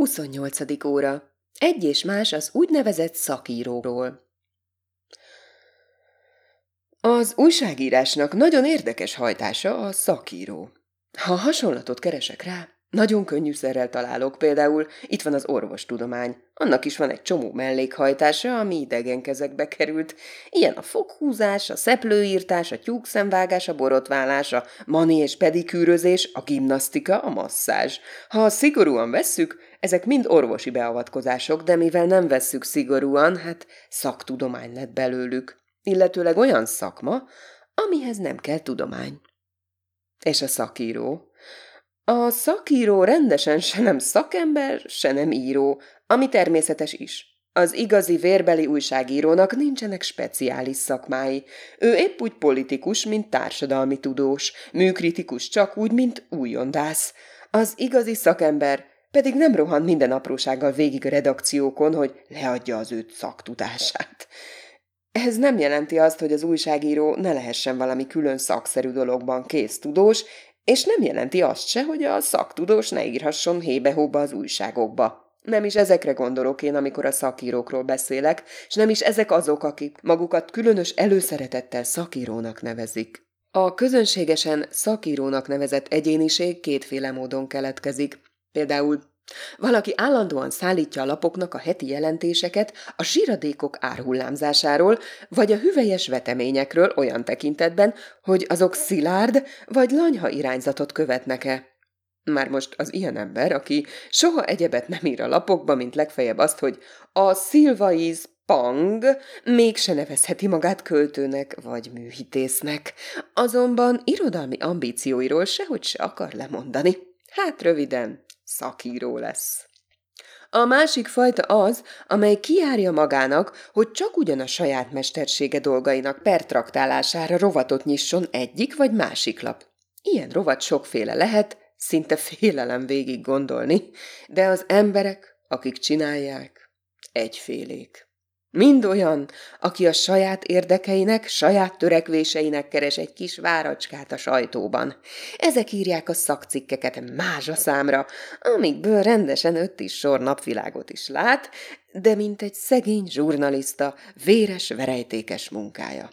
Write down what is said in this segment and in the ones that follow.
28. óra. Egy és más az úgynevezett szakíróról. Az újságírásnak nagyon érdekes hajtása a szakíró. Ha hasonlatot keresek rá, nagyon könnyűszerrel találok, például itt van az orvostudomány. Annak is van egy csomó mellékhajtása, ami idegen kezekbe került. Ilyen a foghúzás, a szeplőírtás, a tyúkszemvágás, a borotválás, a mani és pedikűrözés, a gimnasztika, a masszázs. Ha szigorúan vesszük, ezek mind orvosi beavatkozások, de mivel nem vesszük szigorúan, hát szaktudomány lett belőlük. Illetőleg olyan szakma, amihez nem kell tudomány. És a szakíró? A szakíró rendesen se nem szakember, se nem író, ami természetes is. Az igazi vérbeli újságírónak nincsenek speciális szakmái. Ő épp úgy politikus, mint társadalmi tudós, műkritikus csak úgy, mint újondász. Az igazi szakember pedig nem rohan minden aprósággal végig a redakciókon, hogy leadja az őt szaktudását. Ez nem jelenti azt, hogy az újságíró ne lehessen valami külön szakszerű dologban tudós, és nem jelenti azt se, hogy a szaktudós ne írhasson hébe-hóba az újságokba. Nem is ezekre gondolok én, amikor a szakírókról beszélek, és nem is ezek azok, akik magukat különös előszeretettel szakírónak nevezik. A közönségesen szakírónak nevezett egyéniség kétféle módon keletkezik. Például valaki állandóan szállítja a lapoknak a heti jelentéseket a zsíradékok árhullámzásáról, vagy a hüvelyes veteményekről olyan tekintetben, hogy azok szilárd vagy lanyha irányzatot követnek-e. Már most az ilyen ember, aki soha egyebet nem ír a lapokba, mint legfeljebb azt, hogy a szilvaiz pang mégse nevezheti magát költőnek vagy műhitésznek, azonban irodalmi ambícióiról sehogy se akar lemondani. Hát röviden, szakíró lesz. A másik fajta az, amely kiárja magának, hogy csak ugyan a saját mestersége dolgainak pertraktálására rovatot nyisson egyik vagy másik lap. Ilyen rovat sokféle lehet, szinte félelem végig gondolni, de az emberek, akik csinálják, egyfélék. Mind olyan, aki a saját érdekeinek, saját törekvéseinek keres egy kis váracskát a sajtóban. Ezek írják a szakcikkeket mázsa számra, amikből rendesen öt is sor napvilágot is lát, de mint egy szegény zsurnalista véres, verejtékes munkája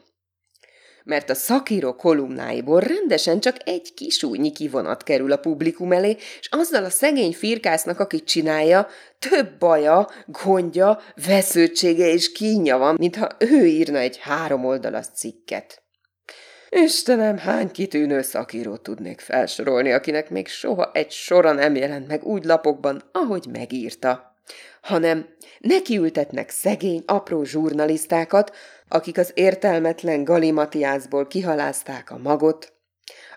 mert a szakíró kolumnáiból rendesen csak egy kisújnyi kivonat kerül a publikum elé, és azzal a szegény firkásznak, aki csinálja, több baja, gondja, vesződtsége és kínja van, mintha ő írna egy három oldalas cikket. Istenem, hány kitűnő szakírót tudnék felsorolni, akinek még soha egy sora nem jelent meg úgy lapokban, ahogy megírta hanem nekiültetnek szegény, apró zsurnalisztákat, akik az értelmetlen galimatiászból kihalázták a magot,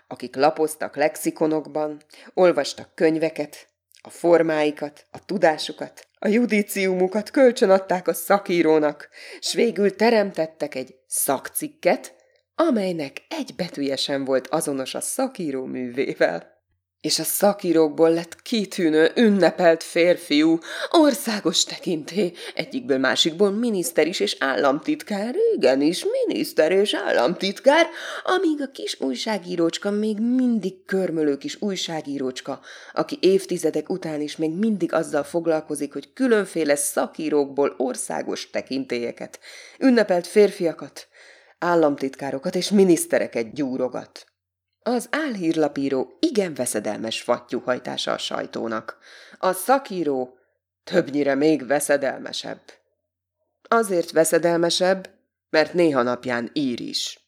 akik lapoztak lexikonokban, olvastak könyveket, a formáikat, a tudásukat, a judíciumukat kölcsönadták a szakírónak, s végül teremtettek egy szakcikket, amelynek egy betűje sem volt azonos a szakíró művével és a szakírókból lett kitűnő, ünnepelt férfiú, országos tekinté, egyikből másikból miniszter is és államtitkár, igenis, miniszter és államtitkár, amíg a kis újságírócska még mindig körmölő kis újságírócska, aki évtizedek után is még mindig azzal foglalkozik, hogy különféle szakírókból országos tekintélyeket, ünnepelt férfiakat, államtitkárokat és minisztereket gyúrogat. Az álhírlapíró igen veszedelmes fattyúhajtása a sajtónak. A szakíró többnyire még veszedelmesebb. Azért veszedelmesebb, mert néha napján ír is.